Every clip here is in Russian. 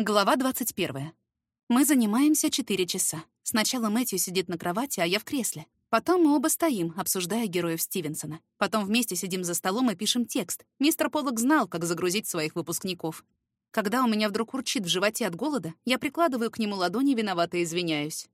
Глава 21. Мы занимаемся 4 часа. Сначала Мэтью сидит на кровати, а я в кресле. Потом мы оба стоим, обсуждая героев Стивенсона. Потом вместе сидим за столом и пишем текст. Мистер Поллок знал, как загрузить своих выпускников. Когда у меня вдруг урчит в животе от голода, я прикладываю к нему ладони, виновато извиняюсь.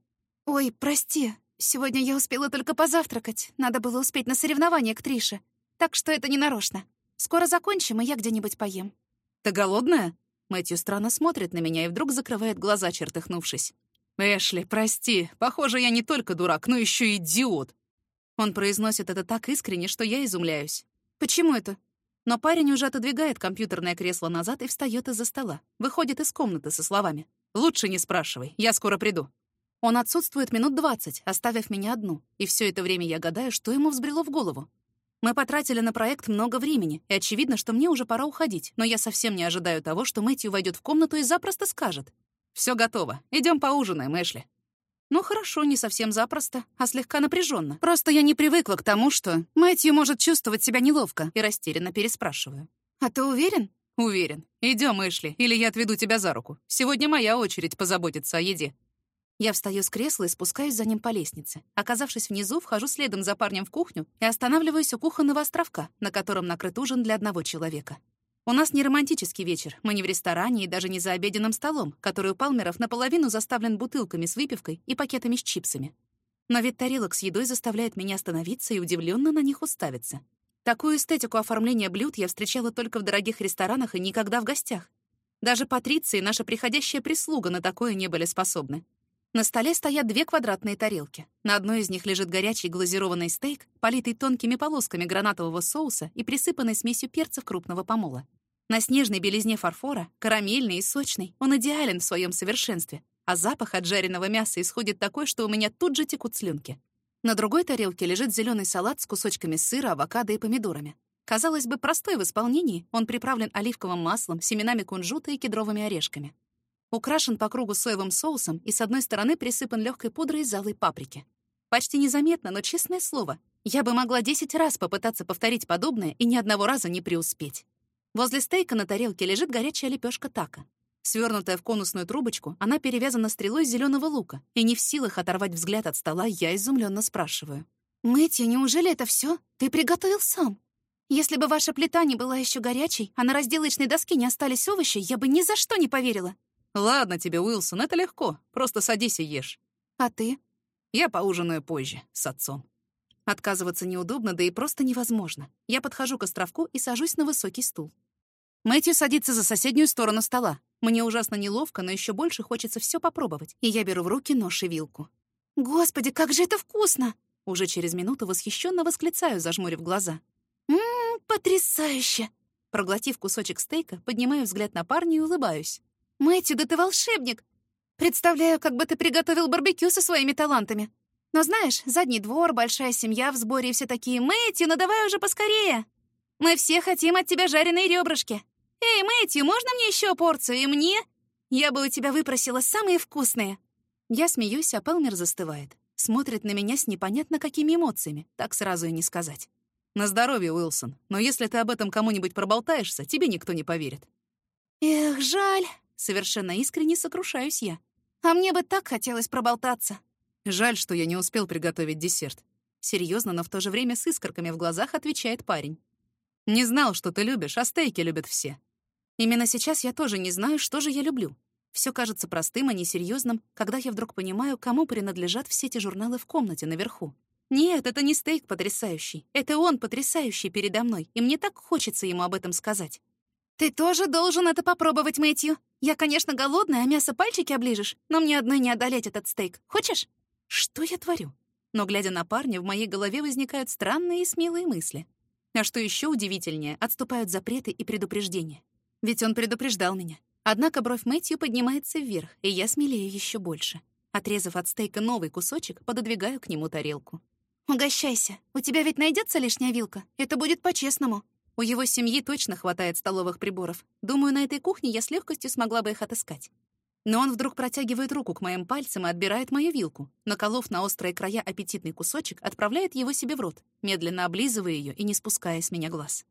«Ой, прости, сегодня я успела только позавтракать. Надо было успеть на соревнования к Трише. Так что это не нарочно. Скоро закончим, и я где-нибудь поем». «Ты голодная?» Мэтью странно смотрит на меня и вдруг закрывает глаза, чертыхнувшись. «Эшли, прости, похоже, я не только дурак, но еще и идиот». Он произносит это так искренне, что я изумляюсь. «Почему это?» Но парень уже отодвигает компьютерное кресло назад и встает из-за стола. Выходит из комнаты со словами. «Лучше не спрашивай, я скоро приду». Он отсутствует минут двадцать, оставив меня одну. И все это время я гадаю, что ему взбрело в голову. Мы потратили на проект много времени, и очевидно, что мне уже пора уходить, но я совсем не ожидаю того, что Мэтью войдет в комнату и запросто скажет. Все готово. Идем поужинаем, Эшли». Ну хорошо, не совсем запросто, а слегка напряженно. Просто я не привыкла к тому, что Мэтью может чувствовать себя неловко, и растерянно переспрашиваю. «А ты уверен?» «Уверен. Идем, Эшли, или я отведу тебя за руку. Сегодня моя очередь позаботиться о еде». Я встаю с кресла и спускаюсь за ним по лестнице. Оказавшись внизу, вхожу следом за парнем в кухню и останавливаюсь у кухонного островка, на котором накрыт ужин для одного человека. У нас не романтический вечер, мы не в ресторане и даже не за обеденным столом, который у Палмеров наполовину заставлен бутылками с выпивкой и пакетами с чипсами. Но вид тарелок с едой заставляет меня остановиться и удивленно на них уставиться. Такую эстетику оформления блюд я встречала только в дорогих ресторанах и никогда в гостях. Даже Патриция и наша приходящая прислуга на такое не были способны. На столе стоят две квадратные тарелки. На одной из них лежит горячий глазированный стейк, политый тонкими полосками гранатового соуса и присыпанный смесью перцев крупного помола. На снежной белизне фарфора, карамельный и сочный, он идеален в своем совершенстве, а запах от жареного мяса исходит такой, что у меня тут же текут слюнки. На другой тарелке лежит зеленый салат с кусочками сыра, авокадо и помидорами. Казалось бы, простой в исполнении, он приправлен оливковым маслом, семенами кунжута и кедровыми орешками. Украшен по кругу соевым соусом и с одной стороны присыпан легкой пудрой из паприки. Почти незаметно, но честное слово, я бы могла 10 раз попытаться повторить подобное и ни одного раза не преуспеть. Возле стейка на тарелке лежит горячая лепешка така. Свернутая в конусную трубочку, она перевязана стрелой зеленого лука, и не в силах оторвать взгляд от стола, я изумленно спрашиваю. «Мэтью, неужели это все? Ты приготовил сам? Если бы ваша плита не была еще горячей, а на разделочной доске не остались овощи, я бы ни за что не поверила. «Ладно тебе, Уилсон, это легко. Просто садись и ешь». «А ты?» «Я поужинаю позже, с отцом». Отказываться неудобно, да и просто невозможно. Я подхожу к островку и сажусь на высокий стул. Мэтью садится за соседнюю сторону стола. Мне ужасно неловко, но еще больше хочется все попробовать, и я беру в руки нож и вилку. «Господи, как же это вкусно!» Уже через минуту восхищенно восклицаю, зажмурив глаза. «Ммм, потрясающе!» Проглотив кусочек стейка, поднимаю взгляд на парня и улыбаюсь. «Мэтью, да ты волшебник! Представляю, как бы ты приготовил барбекю со своими талантами. Но знаешь, задний двор, большая семья в сборе и все такие «Мэтью, ну давай уже поскорее! Мы все хотим от тебя жареные ребрышки. Эй, Мэтью, можно мне еще порцию? И мне? Я бы у тебя выпросила самые вкусные». Я смеюсь, а Пелмер застывает. Смотрит на меня с непонятно какими эмоциями, так сразу и не сказать. «На здоровье, Уилсон, но если ты об этом кому-нибудь проболтаешься, тебе никто не поверит». «Эх, жаль», Совершенно искренне сокрушаюсь я. А мне бы так хотелось проболтаться. Жаль, что я не успел приготовить десерт. Серьезно, но в то же время с искорками в глазах отвечает парень. Не знал, что ты любишь, а стейки любят все. Именно сейчас я тоже не знаю, что же я люблю. Все кажется простым, а несерьезным, когда я вдруг понимаю, кому принадлежат все эти журналы в комнате наверху. Нет, это не стейк потрясающий. Это он потрясающий передо мной, и мне так хочется ему об этом сказать. «Ты тоже должен это попробовать, Мэтью. Я, конечно, голодная, а мясо пальчики оближешь, но мне одной не одолеть этот стейк. Хочешь?» Что я творю? Но, глядя на парня, в моей голове возникают странные и смелые мысли. А что еще удивительнее, отступают запреты и предупреждения. Ведь он предупреждал меня. Однако бровь Мэтью поднимается вверх, и я смелею еще больше. Отрезав от стейка новый кусочек, пододвигаю к нему тарелку. «Угощайся. У тебя ведь найдется лишняя вилка? Это будет по-честному». У его семьи точно хватает столовых приборов. Думаю, на этой кухне я с легкостью смогла бы их отыскать. Но он вдруг протягивает руку к моим пальцам и отбирает мою вилку. Наколов на острые края аппетитный кусочек, отправляет его себе в рот, медленно облизывая ее и не спуская с меня глаз.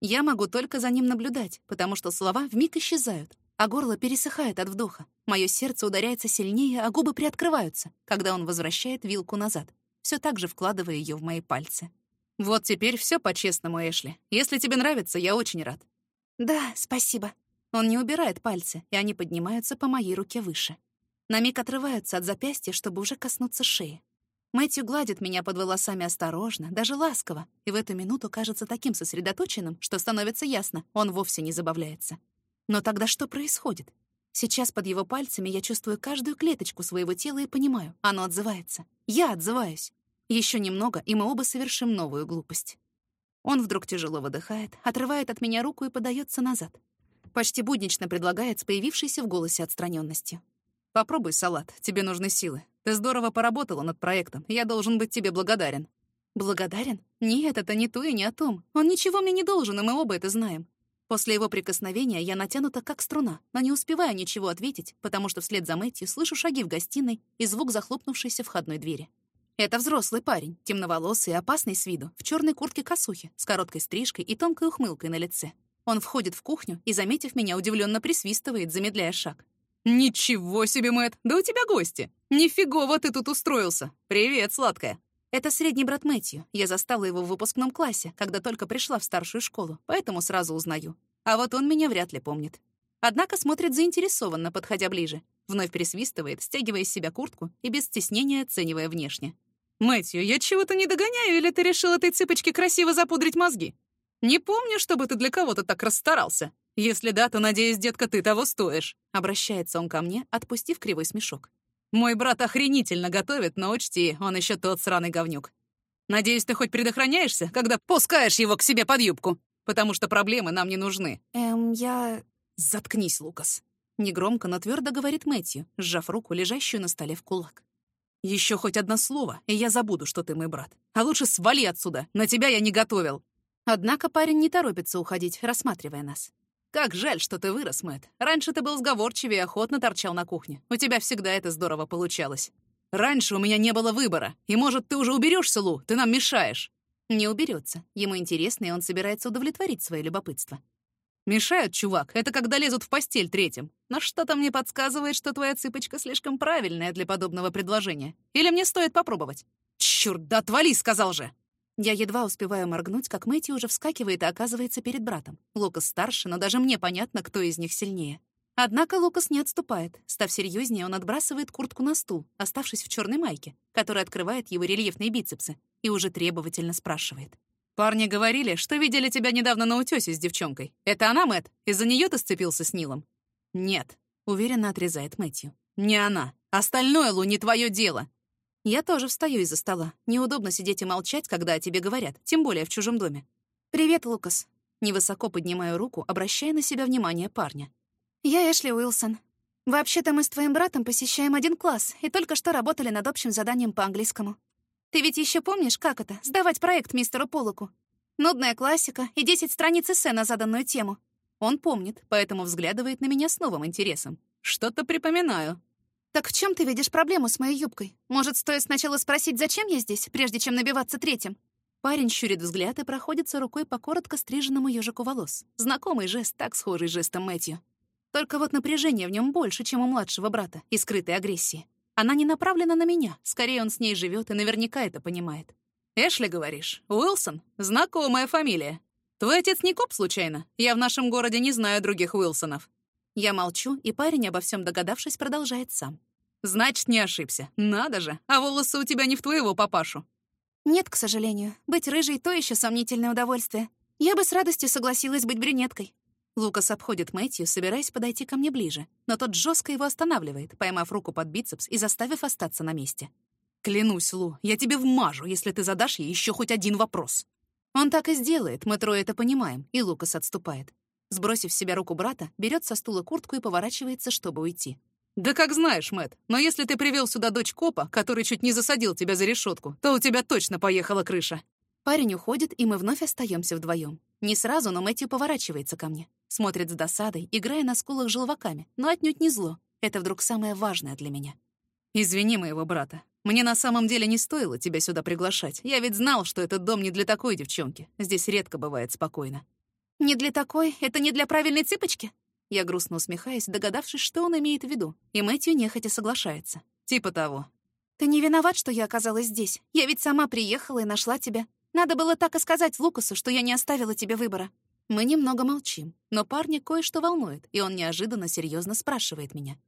Я могу только за ним наблюдать, потому что слова вмиг исчезают. а горло пересыхает от вдоха. Мое сердце ударяется сильнее, а губы приоткрываются, когда он возвращает вилку назад, все так же вкладывая ее в мои пальцы. «Вот теперь все по-честному, Эшли. Если тебе нравится, я очень рад». «Да, спасибо». Он не убирает пальцы, и они поднимаются по моей руке выше. На миг отрываются от запястья, чтобы уже коснуться шеи. Мэтью гладит меня под волосами осторожно, даже ласково, и в эту минуту кажется таким сосредоточенным, что становится ясно, он вовсе не забавляется. Но тогда что происходит? Сейчас под его пальцами я чувствую каждую клеточку своего тела и понимаю, оно отзывается. Я отзываюсь. Еще немного, и мы оба совершим новую глупость. Он вдруг тяжело выдыхает, отрывает от меня руку и подается назад. Почти буднично предлагает с появившейся в голосе отстраненностью. «Попробуй салат, тебе нужны силы. Ты здорово поработала над проектом, я должен быть тебе благодарен». «Благодарен? Нет, это не то и не о том. Он ничего мне не должен, и мы оба это знаем. После его прикосновения я натянута как струна, но не успеваю ничего ответить, потому что вслед за Мэтью слышу шаги в гостиной и звук захлопнувшейся входной двери. Это взрослый парень, темноволосый и опасный с виду, в черной куртке-косухе, с короткой стрижкой и тонкой ухмылкой на лице. Он входит в кухню и, заметив меня, удивленно присвистывает, замедляя шаг. «Ничего себе, Мэтт! Да у тебя гости! Нифигово ты тут устроился! Привет, сладкая!» Это средний брат Мэтью. Я застала его в выпускном классе, когда только пришла в старшую школу, поэтому сразу узнаю. А вот он меня вряд ли помнит. Однако смотрит заинтересованно, подходя ближе. Вновь присвистывает, стягивая из себя куртку и без стеснения оценивая внешне. «Мэтью, я чего-то не догоняю, или ты решил этой цыпочке красиво запудрить мозги? Не помню, чтобы ты для кого-то так расстарался. Если да, то, надеюсь, детка, ты того стоишь», — обращается он ко мне, отпустив кривой смешок. «Мой брат охренительно готовит, но учти, он еще тот сраный говнюк. Надеюсь, ты хоть предохраняешься, когда пускаешь его к себе под юбку, потому что проблемы нам не нужны». «Эм, я...» «Заткнись, Лукас», — негромко, но твердо говорит Мэтью, сжав руку, лежащую на столе в кулак. Еще хоть одно слово, и я забуду, что ты мой брат. А лучше свали отсюда, на тебя я не готовил». Однако парень не торопится уходить, рассматривая нас. Как жаль, что ты вырос, Мэтт. Раньше ты был сговорчивее и охотно торчал на кухне. У тебя всегда это здорово получалось. Раньше у меня не было выбора. И, может, ты уже уберешься, Лу? Ты нам мешаешь. Не уберется. Ему интересно, и он собирается удовлетворить свое любопытство. Мешают, чувак, это когда лезут в постель третьим. Но что-то мне подсказывает, что твоя цыпочка слишком правильная для подобного предложения. Или мне стоит попробовать? Чёрт, да отвали, сказал же! Я едва успеваю моргнуть, как Мэтью уже вскакивает и оказывается перед братом. Лукас старше, но даже мне понятно, кто из них сильнее. Однако Лукас не отступает. Став серьезнее, он отбрасывает куртку на стул, оставшись в черной майке, которая открывает его рельефные бицепсы, и уже требовательно спрашивает. «Парни говорили, что видели тебя недавно на утёсе с девчонкой. Это она, Мэт? Из-за неё ты сцепился с Нилом?» «Нет», — уверенно отрезает Мэтью. «Не она. Остальное, Лу, не твоё дело. Я тоже встаю из-за стола. Неудобно сидеть и молчать, когда о тебе говорят, тем более в чужом доме. «Привет, Лукас». Невысоко поднимаю руку, обращая на себя внимание парня. «Я Эшли Уилсон. Вообще-то мы с твоим братом посещаем один класс и только что работали над общим заданием по английскому. Ты ведь еще помнишь, как это — сдавать проект мистеру Полоку? Нудная классика и 10 страниц эссе на заданную тему. Он помнит, поэтому взглядывает на меня с новым интересом. Что-то припоминаю. «Так в чем ты видишь проблему с моей юбкой? Может, стоит сначала спросить, зачем я здесь, прежде чем набиваться третьим?» Парень щурит взгляд и проходится рукой по коротко стриженному ежику волос. Знакомый жест, так схожий жестом Мэтью. Только вот напряжение в нем больше, чем у младшего брата, и скрытой агрессии. Она не направлена на меня, скорее он с ней живет и наверняка это понимает. «Эшли, говоришь? Уилсон? Знакомая фамилия. Твой отец не коп, случайно? Я в нашем городе не знаю других Уилсонов». Я молчу, и парень, обо всем догадавшись, продолжает сам. Значит, не ошибся. Надо же, а волосы у тебя не в твоего папашу. Нет, к сожалению. Быть рыжей — то еще сомнительное удовольствие. Я бы с радостью согласилась быть брюнеткой. Лукас обходит Мэтью, собираясь подойти ко мне ближе, но тот жестко его останавливает, поймав руку под бицепс и заставив остаться на месте. «Клянусь, Лу, я тебе вмажу, если ты задашь ей еще хоть один вопрос». Он так и сделает, мы трое это понимаем, и Лукас отступает. Сбросив с себя руку брата, берет со стула куртку и поворачивается, чтобы уйти. «Да как знаешь, Мэт. но если ты привел сюда дочь копа, который чуть не засадил тебя за решетку, то у тебя точно поехала крыша». Парень уходит, и мы вновь остаемся вдвоем. Не сразу, но Мэтью поворачивается ко мне. Смотрит с досадой, играя на скулах желваками, но отнюдь не зло. Это вдруг самое важное для меня. «Извини моего брата. Мне на самом деле не стоило тебя сюда приглашать. Я ведь знал, что этот дом не для такой девчонки. Здесь редко бывает спокойно». «Не для такой? Это не для правильной цыпочки?» Я грустно усмехаюсь, догадавшись, что он имеет в виду, и Мэтью нехотя соглашается. Типа того. «Ты не виноват, что я оказалась здесь. Я ведь сама приехала и нашла тебя. Надо было так и сказать Лукасу, что я не оставила тебе выбора». Мы немного молчим, но парня кое-что волнует, и он неожиданно серьезно спрашивает меня.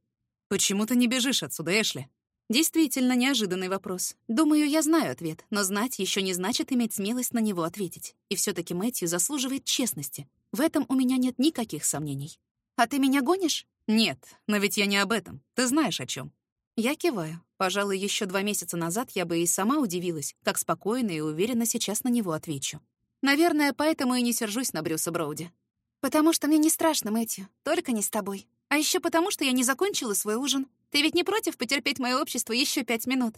«Почему ты не бежишь отсюда, Эшли?» Действительно неожиданный вопрос. Думаю, я знаю ответ, но знать еще не значит иметь смелость на него ответить. И все таки Мэтью заслуживает честности. В этом у меня нет никаких сомнений. «А ты меня гонишь?» «Нет, но ведь я не об этом. Ты знаешь, о чем. Я киваю. Пожалуй, еще два месяца назад я бы и сама удивилась, как спокойно и уверенно сейчас на него отвечу. Наверное, поэтому и не сержусь на Брюса Броуди. «Потому что мне не страшно, Мэтью. Только не с тобой. А еще потому, что я не закончила свой ужин. Ты ведь не против потерпеть мое общество еще пять минут?»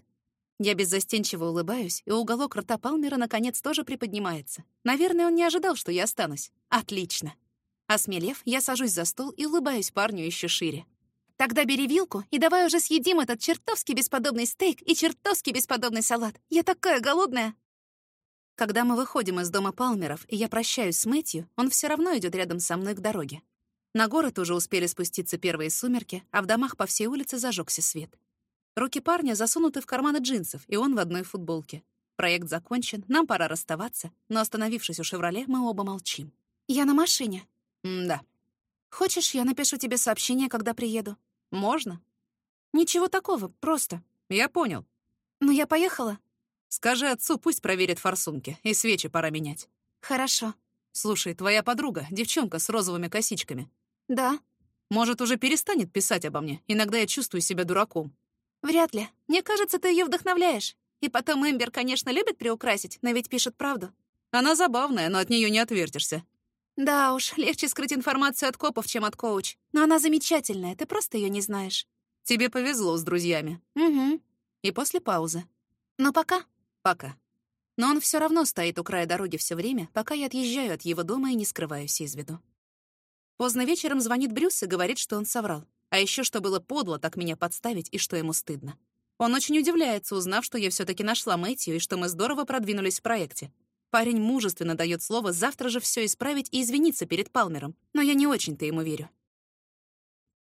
Я беззастенчиво улыбаюсь, и уголок рта Палмера наконец тоже приподнимается. Наверное, он не ожидал, что я останусь. Отлично. Осмелев, я сажусь за стол и улыбаюсь парню еще шире. Тогда бери вилку и давай уже съедим этот чертовски бесподобный стейк и чертовски бесподобный салат. Я такая голодная!» Когда мы выходим из дома Палмеров, и я прощаюсь с Мэтью, он все равно идет рядом со мной к дороге. На город уже успели спуститься первые сумерки, а в домах по всей улице зажегся свет. Руки парня засунуты в карманы джинсов, и он в одной футболке. Проект закончен, нам пора расставаться, но, остановившись у «Шевроле», мы оба молчим. «Я на машине». «Да». «Хочешь, я напишу тебе сообщение, когда приеду?» Можно? Ничего такого, просто. Я понял. Ну, я поехала. Скажи отцу, пусть проверит форсунки, и свечи пора менять. Хорошо. Слушай, твоя подруга, девчонка с розовыми косичками. Да. Может, уже перестанет писать обо мне? Иногда я чувствую себя дураком. Вряд ли. Мне кажется, ты ее вдохновляешь. И потом Эмбер, конечно, любит приукрасить, но ведь пишет правду. Она забавная, но от нее не отвертишься. Да уж, легче скрыть информацию от копов, чем от коуч. Но она замечательная, ты просто ее не знаешь. Тебе повезло с друзьями. Угу. И после паузы. Но пока. Пока. Но он все равно стоит у края дороги все время, пока я отъезжаю от его дома и не скрываюсь из виду. Поздно вечером звонит Брюс и говорит, что он соврал. А еще что было подло так меня подставить и что ему стыдно. Он очень удивляется, узнав, что я все таки нашла Мэтью и что мы здорово продвинулись в проекте. Парень мужественно дает слово завтра же все исправить и извиниться перед Палмером, но я не очень-то ему верю.